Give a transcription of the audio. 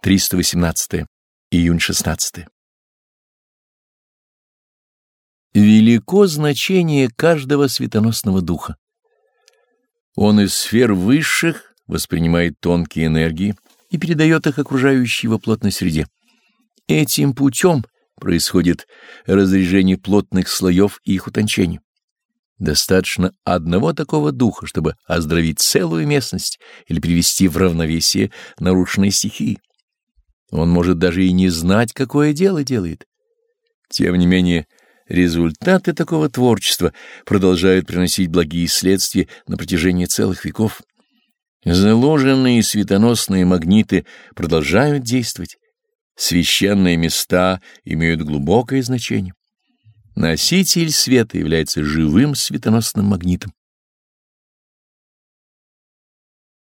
318. Июнь 16. Велико значение каждого светоносного духа. Он из сфер высших воспринимает тонкие энергии и передает их окружающей его плотной среде. Этим путем происходит разрежение плотных слоев и их утончение. Достаточно одного такого духа, чтобы оздоровить целую местность или привести в равновесие нарушенные стихии. Он может даже и не знать, какое дело делает. Тем не менее, результаты такого творчества продолжают приносить благие следствия на протяжении целых веков. Заложенные светоносные магниты продолжают действовать. Священные места имеют глубокое значение. Носитель света является живым светоносным магнитом.